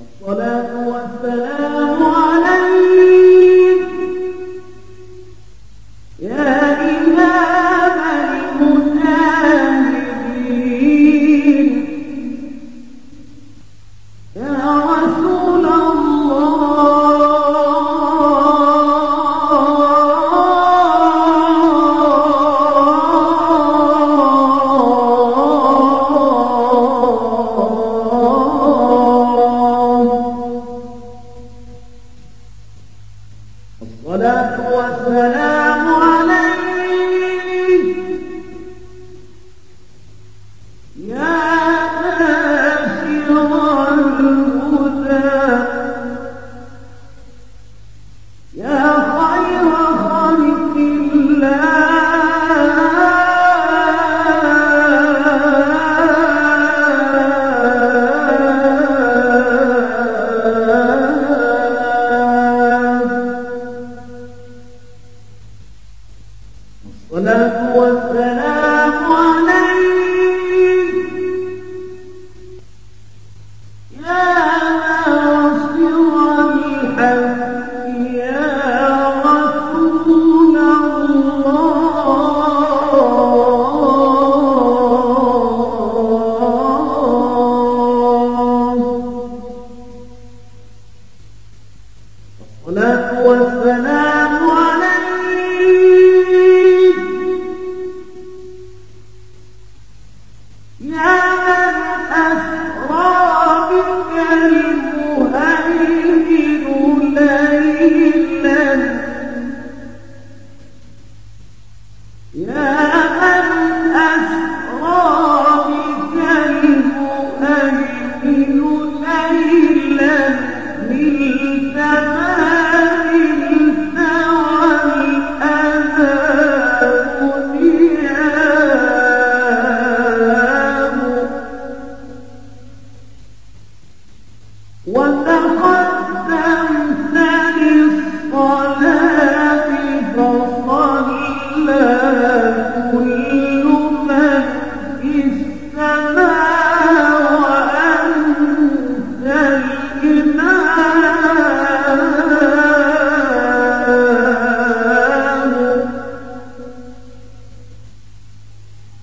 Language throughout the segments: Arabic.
الصلاة والسلام يا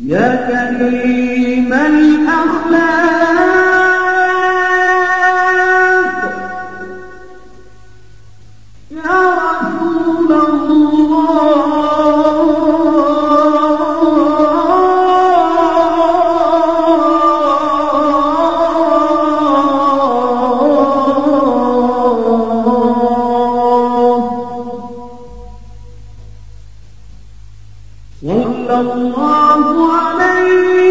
يا كريم الأخلاق. يا صلى الله عليه